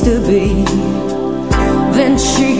Used to be. Then she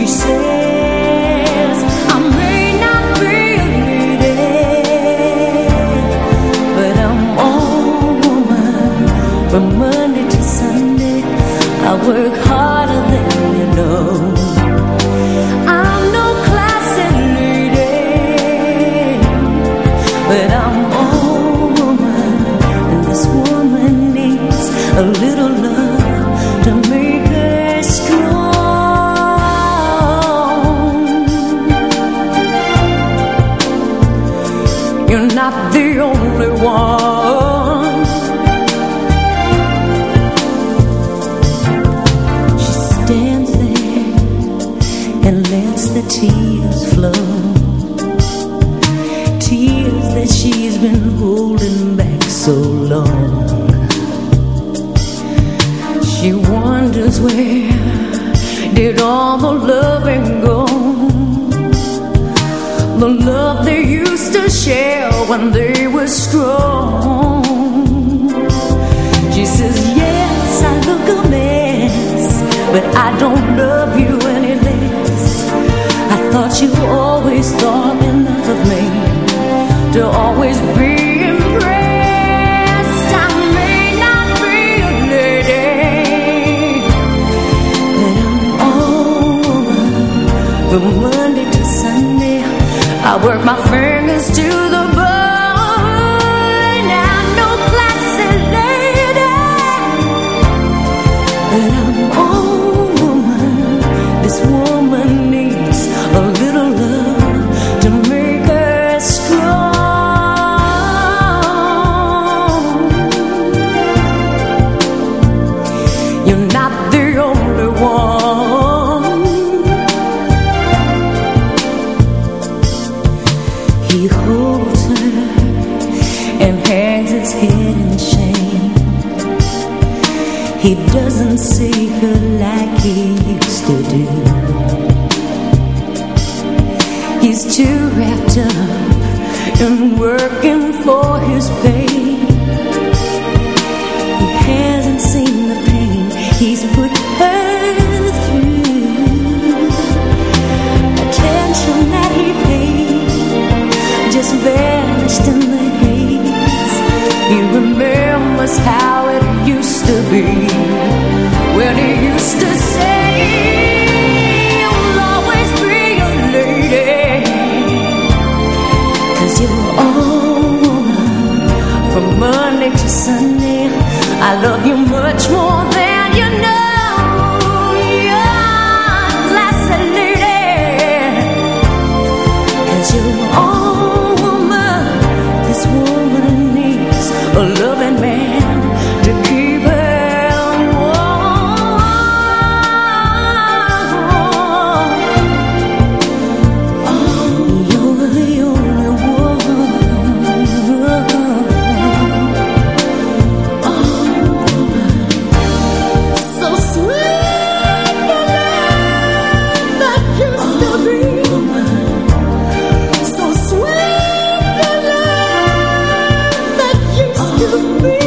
the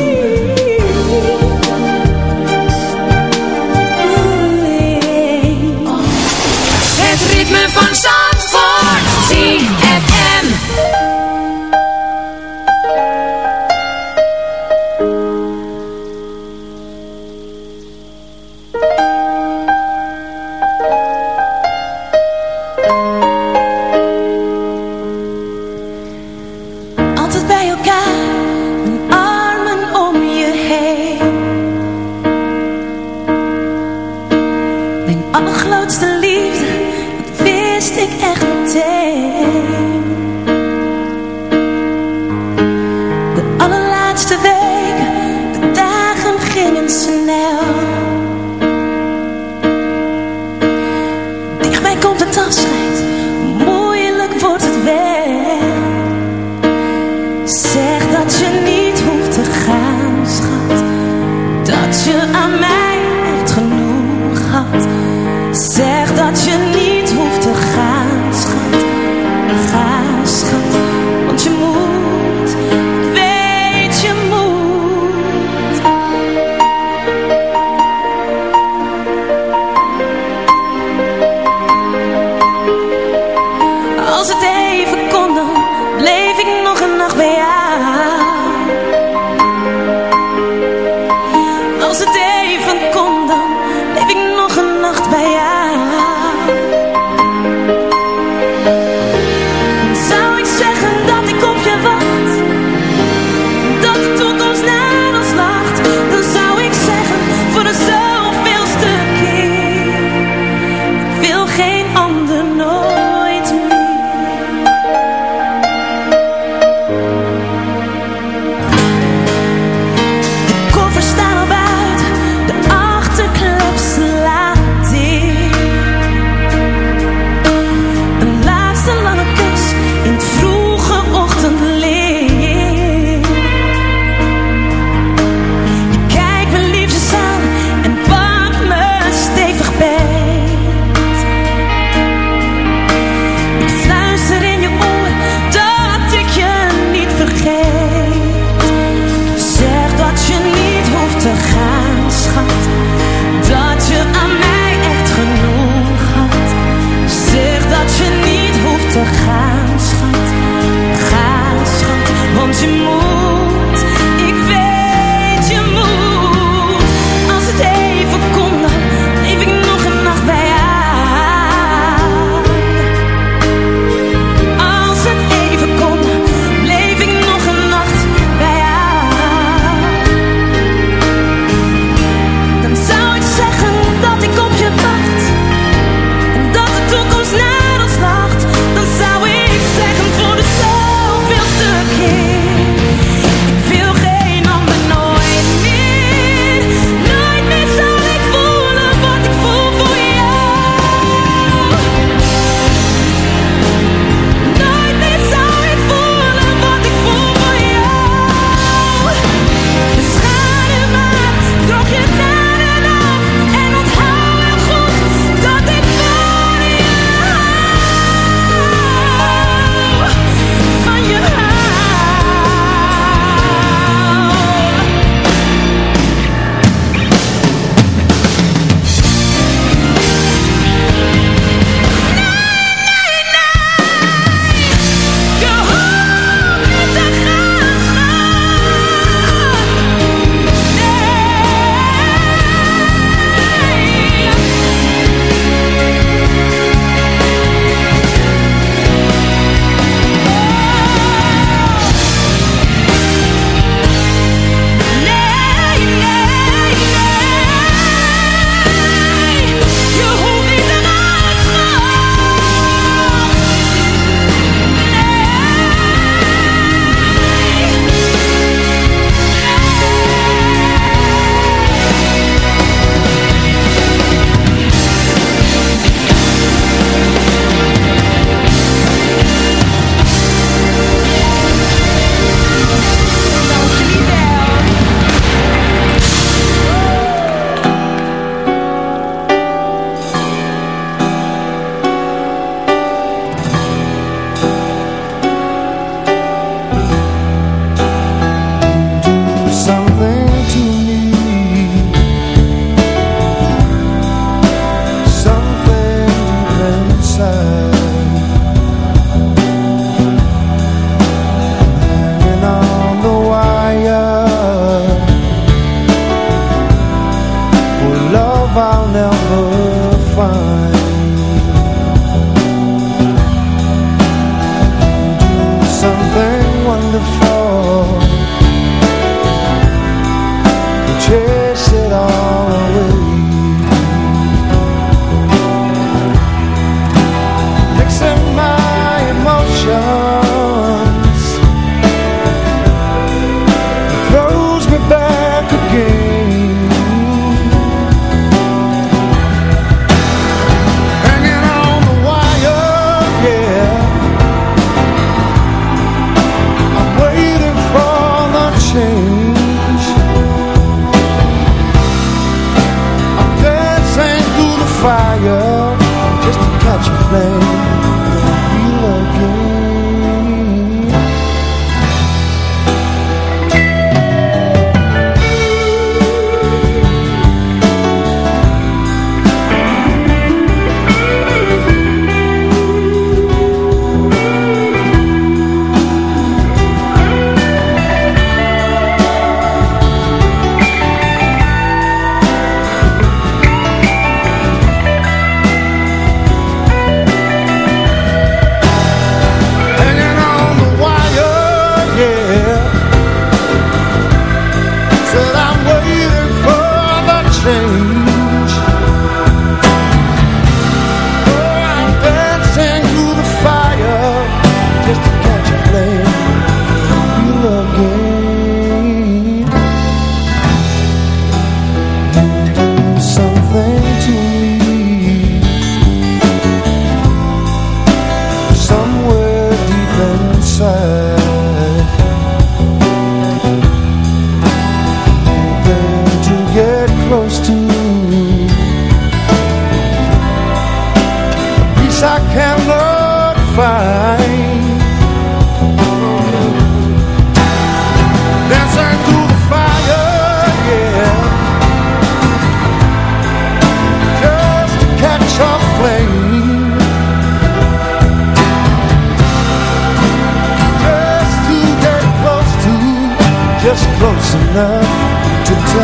to tell.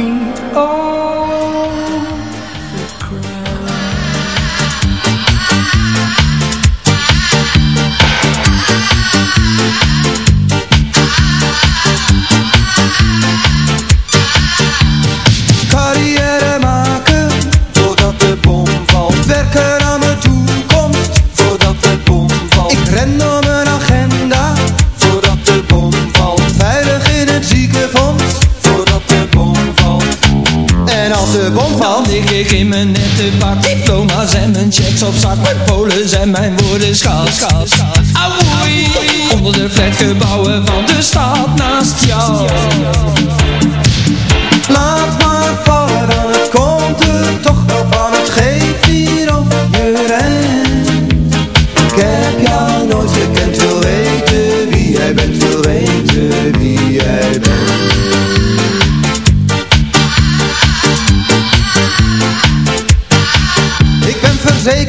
Oh. ik in mijn nette pak. Diploma's en mijn checks op zak. Mijn polen zijn mijn woorden schaal, schaal, Onder de flatgebouwen van de stad naast jou.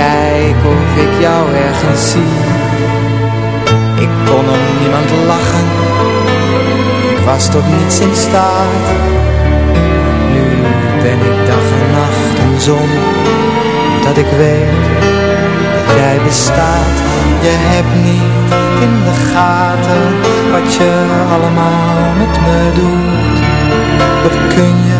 kijk of ik jou ergens zie. Ik kon om niemand lachen, ik was tot niets in staat. Nu ben ik dag en nacht een zon, dat ik weet dat jij bestaat. Je hebt niet in de gaten wat je allemaal met me doet. Kun je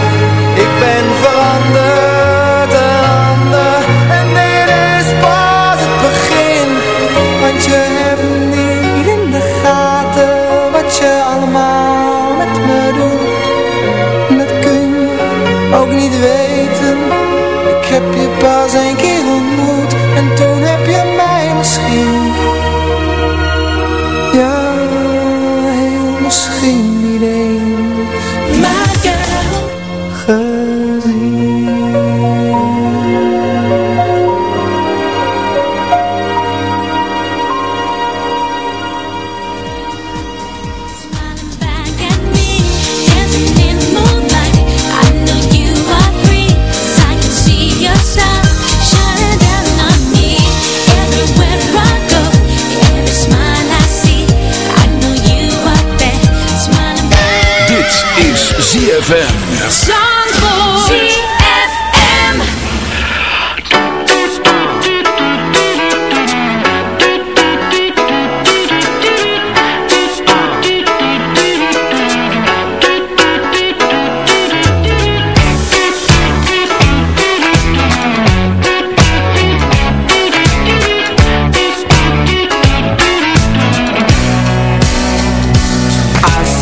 Ik ben veranderd,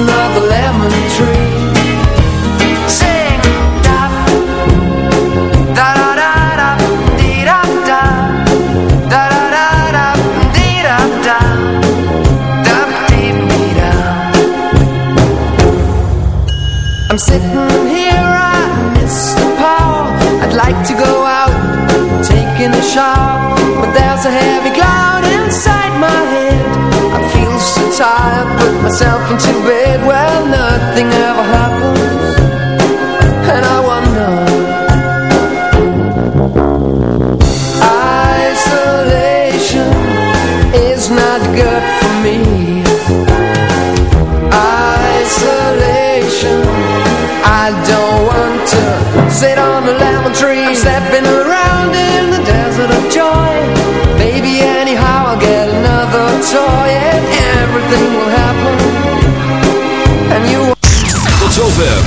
another lemon tree. Sing da da da da da da da da da da da da da da da. I'm sitting here, I miss the power. I'd like to go out, taking a shower, but there's a heavy myself into bed. Well, nothing ever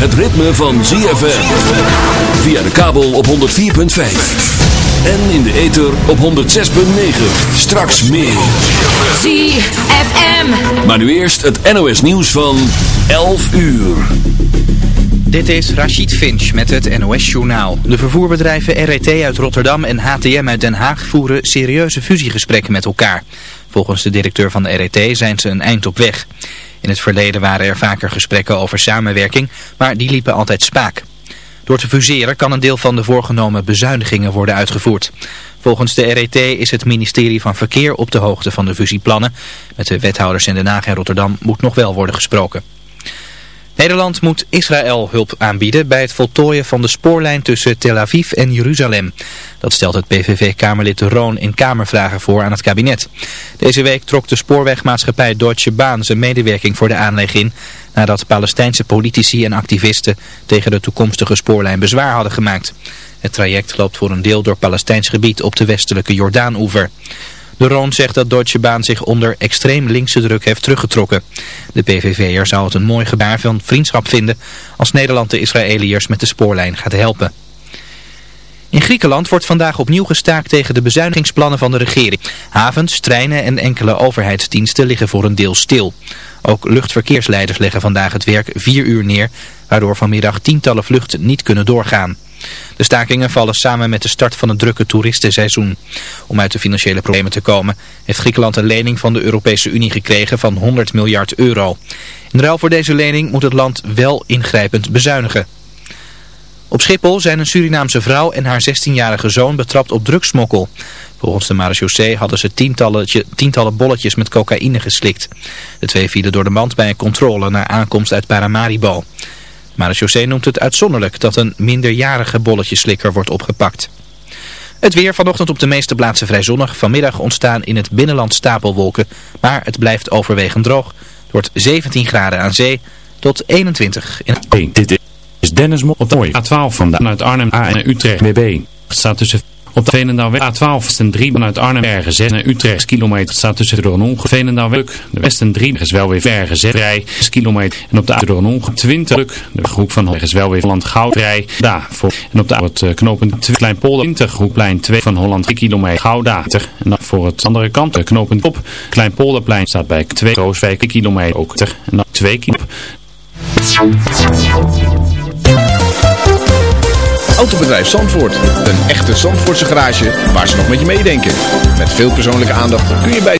het ritme van ZFM. Via de kabel op 104.5. En in de ether op 106.9. Straks meer. ZFM. Maar nu eerst het NOS nieuws van 11 uur. Dit is Rachid Finch met het NOS-journaal. De vervoerbedrijven RET uit Rotterdam en HTM uit Den Haag voeren serieuze fusiegesprekken met elkaar. Volgens de directeur van de RET zijn ze een eind op weg. In het verleden waren er vaker gesprekken over samenwerking, maar die liepen altijd spaak. Door te fuseren kan een deel van de voorgenomen bezuinigingen worden uitgevoerd. Volgens de RET is het ministerie van Verkeer op de hoogte van de fusieplannen. Met de wethouders in Den Haag en Rotterdam moet nog wel worden gesproken. Nederland moet Israël hulp aanbieden bij het voltooien van de spoorlijn tussen Tel Aviv en Jeruzalem. Dat stelt het PVV-kamerlid Roon in Kamervragen voor aan het kabinet. Deze week trok de spoorwegmaatschappij Deutsche Bahn zijn medewerking voor de aanleg in... nadat Palestijnse politici en activisten tegen de toekomstige spoorlijn bezwaar hadden gemaakt. Het traject loopt voor een deel door Palestijns gebied op de westelijke Jordaan-oever. De Roon zegt dat Deutsche Bahn zich onder extreem linkse druk heeft teruggetrokken. De PVV'er zou het een mooi gebaar van vriendschap vinden als Nederland de Israëliërs met de spoorlijn gaat helpen. In Griekenland wordt vandaag opnieuw gestaakt tegen de bezuinigingsplannen van de regering. Havens, treinen en enkele overheidsdiensten liggen voor een deel stil. Ook luchtverkeersleiders leggen vandaag het werk vier uur neer, waardoor vanmiddag tientallen vluchten niet kunnen doorgaan. De stakingen vallen samen met de start van het drukke toeristenseizoen. Om uit de financiële problemen te komen heeft Griekenland een lening van de Europese Unie gekregen van 100 miljard euro. In ruil voor deze lening moet het land wel ingrijpend bezuinigen. Op Schiphol zijn een Surinaamse vrouw en haar 16-jarige zoon betrapt op drugsmokkel. Volgens de marechaussee hadden ze tientallen, bolletjes met cocaïne geslikt. De twee vielen door de mand bij een controle na aankomst uit Paramaribo. De marechaussee noemt het uitzonderlijk dat een minderjarige bolletjeslikker wordt opgepakt. Het weer vanochtend op de meeste plaatsen vrij zonnig. Vanmiddag ontstaan in het binnenland stapelwolken, maar het blijft overwegend droog. Het wordt 17 graden aan zee tot 21 in Hey, dit is Dennis Mol op de mooie A12 vandaan uit Arnhem A en Utrecht BB. Het staat tussen op de Veenendaalweg A12 is een 3 vanuit Arnhem ergens 6 naar Utrecht kilometer. Staat tussen door een ongeluk Veenendaalweg. De Westen 3 is wel weer ergens 6 vrij 6 kilometer. En op de A door een ongeluk 20 de groep van Holland is wel weer Holland Goud vrij daar voor. En op de A het knooppunt 2 Kleinpolder 20 groeplijn 2 van Holland 3 kilometer Gouda. En dan voor het andere kant de knooppunt op Kleinpolderplein staat bij 2 Rooswijk kilometer ook. En dan 2 kilometer. Autobedrijf Zandvoort. Een echte Zandvoortse garage waar ze nog met je meedenken. Met veel persoonlijke aandacht kun je bij